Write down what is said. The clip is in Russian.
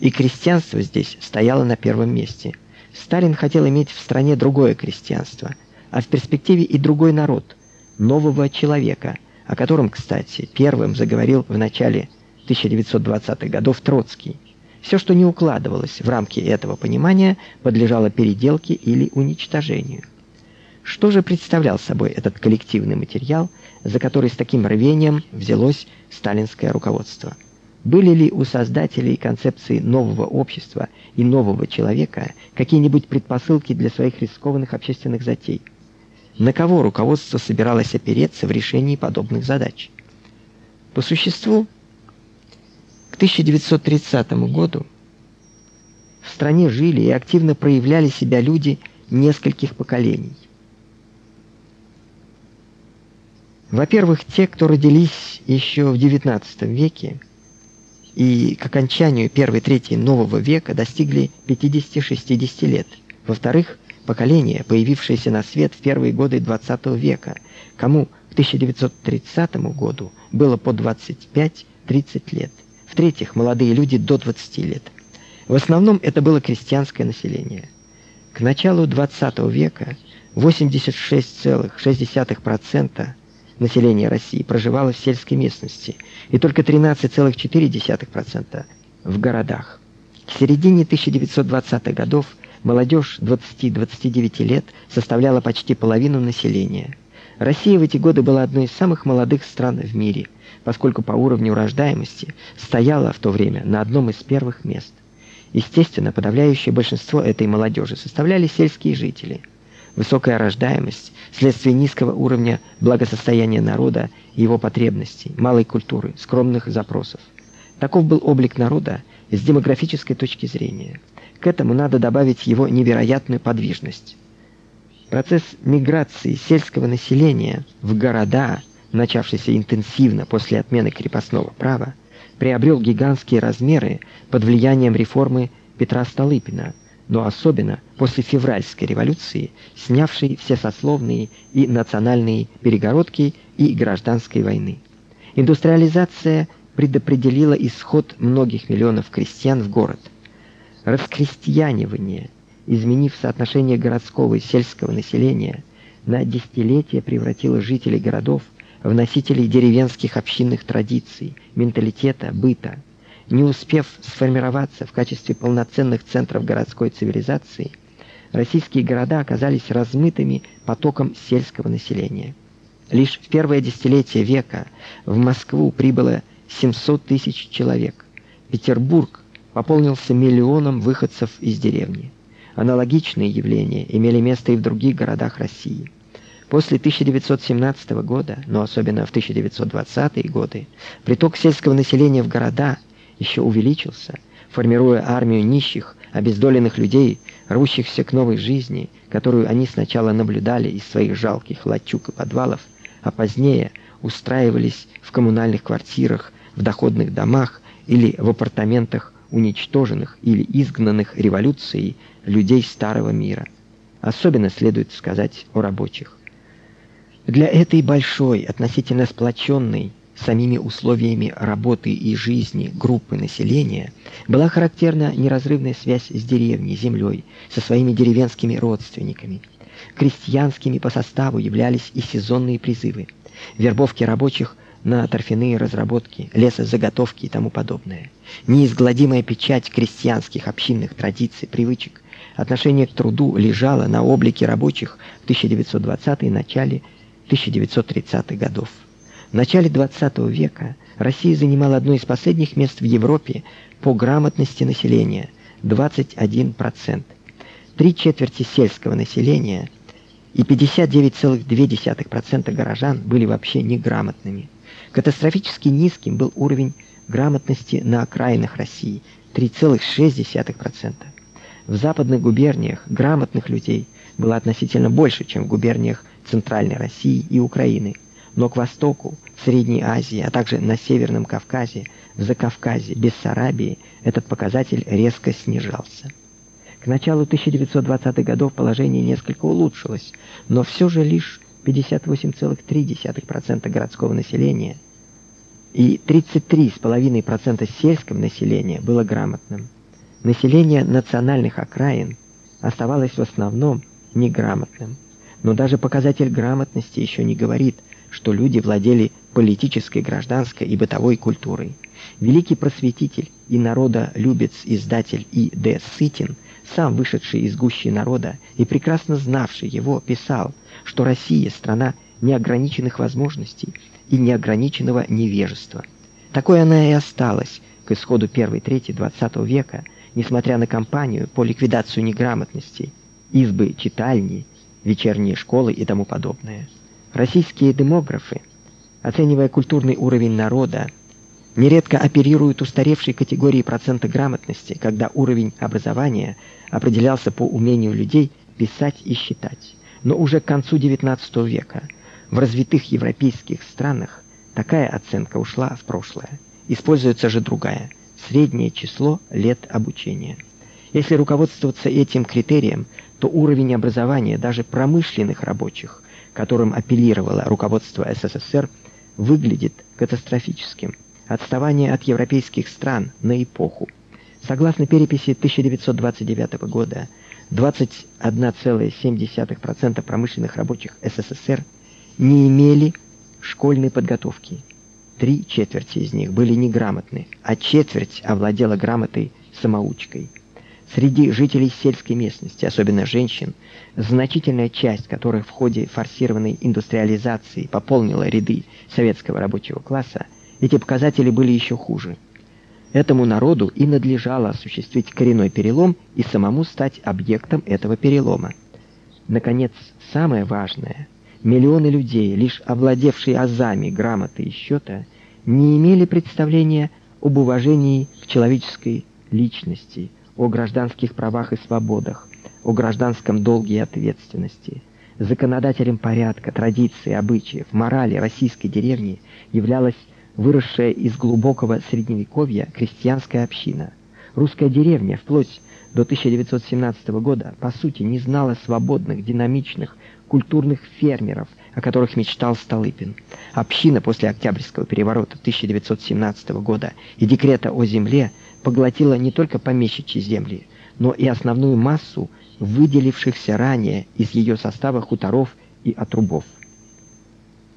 и крестьянство здесь стояло на первом месте. Сталин хотел иметь в стране другое крестьянство, а в перспективе и другой народ, нового человека, о котором, кстати, первым заговорил в начале 1920-х годов Троцкий. Все, что не укладывалось в рамки этого понимания, подлежало переделке или уничтожению. Что же представлял собой этот коллективный материал, за который с таким рвением взялось сталинское руководство? Были ли у создателей концепции нового общества и нового человека какие-нибудь предпосылки для своих рискованных общественных затей? На кого руководство собиралось опереться в решении подобных задач? По существу, к 1930 году в стране жили и активно проявляли себя люди нескольких поколений. Во-первых, те, кто родились еще в XIX веке и к окончанию первой трети нового века достигли 50-60 лет. Во-вторых, поколение, появившееся на свет в первые годы XX века, кому к 1930 году было по 25-30 лет. В-третьих, молодые люди до 20 лет. В основном это было крестьянское население. К началу XX века 86,6% населения России проживало в сельской местности и только 13,4% в городах. К середине 1920-х годов молодежь 20-29 лет составляла почти половину населения. Россия в эти годы была одной из самых молодых стран в мире, поскольку по уровню рождаемости стояла в то время на одном из первых мест. Естественно, подавляющее большинство этой молодежи составляли сельские жители. Высокая рождаемость следствие низкого уровня благосостояния народа и его потребностей, малой культуры, скромных запросов. Таков был облик народа с демографической точки зрения. К этому надо добавить его невероятную подвижность. Процесс миграции сельского населения в города, начавшийся интенсивно после отмены крепостного права, приобрел гигантские размеры под влиянием реформы Петра Столыпина, но особенно после февральской революции, снявшей все сословные и национальные перегородки и гражданской войны. Индустриализация предопределила исход многих миллионов крестьян в город. Раскрестьянивание, изменив соотношение городского и сельского населения, на десятилетия превратило жителей городов в носителей деревенских общинных традиций, менталитета, быта. Не успев сформироваться в качестве полноценных центров городской цивилизации, российские города оказались размытыми потоком сельского населения. Лишь в первое десятилетие века в Москву прибыло 700 тысяч человек. Петербург пополнился миллионом выходцев из деревни. Аналогичные явления имели место и в других городах России. После 1917 года, но особенно в 1920-е годы, приток сельского населения в города – еще увеличился, формируя армию нищих, обездоленных людей, рвущихся к новой жизни, которую они сначала наблюдали из своих жалких лачуг и подвалов, а позднее устраивались в коммунальных квартирах, в доходных домах или в апартаментах уничтоженных или изгнанных революцией людей старого мира. Особенно следует сказать о рабочих. Для этой большой, относительно сплоченной самими условиями работы и жизни группы населения была характерна неразрывная связь с деревней, землей, со своими деревенскими родственниками. Крестьянскими по составу являлись и сезонные призывы, вербовки рабочих на торфяные разработки, лесозаготовки и тому подобное. Неизгладимая печать крестьянских общинных традиций, привычек, отношение к труду лежала на облике рабочих в 1920-е начале 1930-х годов. В начале XX века Россия занимала одно из последних мест в Европе по грамотности населения 21%. Три четверти сельского населения и 59,2% горожан были вообще неграмотными. Катастрофически низким был уровень грамотности на окраинах России 3,6%. В западных губерниях грамотных людей было относительно больше, чем в губерниях Центральной России и Украины но к востоку, в Средней Азии, а также на Северном Кавказе, в Закавказье, Бессарабии этот показатель резко снижался. К началу 1920-х годов положение несколько улучшилось, но все же лишь 58,3% городского населения и 33,5% сельского населения было грамотным. Население национальных окраин оставалось в основном неграмотным. Но даже показатель грамотности еще не говорит, что люди владели политической, гражданской и бытовой культурой. Великий просветитель и народолюбец издатель И. Д. Сытин, сам вышедший из гущи народа и прекрасно знавший его, писал, что Россия страна неограниченных возможностей и неограниченного невежества. Такой она и осталась к исходу первой трети XX века, несмотря на кампанию по ликвидации неграмотности, избы, читальни, вечерние школы и тому подобное. Российские демографы, оценивая культурный уровень народа, нередко оперируют устаревшей категорией процента грамотности, когда уровень образования определялся по умению людей писать и считать. Но уже к концу XIX века в развитых европейских странах такая оценка ушла в прошлое. Используется же другая среднее число лет обучения. Если руководствоваться этим критерием, то уровень образования даже промышленных рабочих, которым апеллировало руководство СССР, выглядит катастрофическим. Отставание от европейских стран на эпоху. Согласно переписи 1929 года, 21,7% промышленных рабочих СССР не имели школьной подготовки. Три четверти из них были неграмотны, а четверть овладела грамотой самоучкой. Среди жителей сельской местности, особенно женщин, значительная часть которых в ходе форсированной индустриализации пополнила ряды советского рабочего класса, эти показатели были еще хуже. Этому народу и надлежало осуществить коренной перелом и самому стать объектом этого перелома. Наконец, самое важное Миллионы людей, лишь овладевшие азами грамоты и счета, не имели представления об уважении к человеческой личности, о гражданских правах и свободах, о гражданском долге и ответственности. Законодателем порядка, традиций, обычаев, морали российской деревни являлась выросшая из глубокого средневековья крестьянская община. Русская деревня вплоть до 1917 года по сути не знала свободных, динамичных, культурных фермеров, о которых мечтал Столыпин. Община после Октябрьского переворота 1917 года и декрета о земле поглотила не только помещичьи земли, но и основную массу выделившихся ранее из ее состава хуторов и отрубов.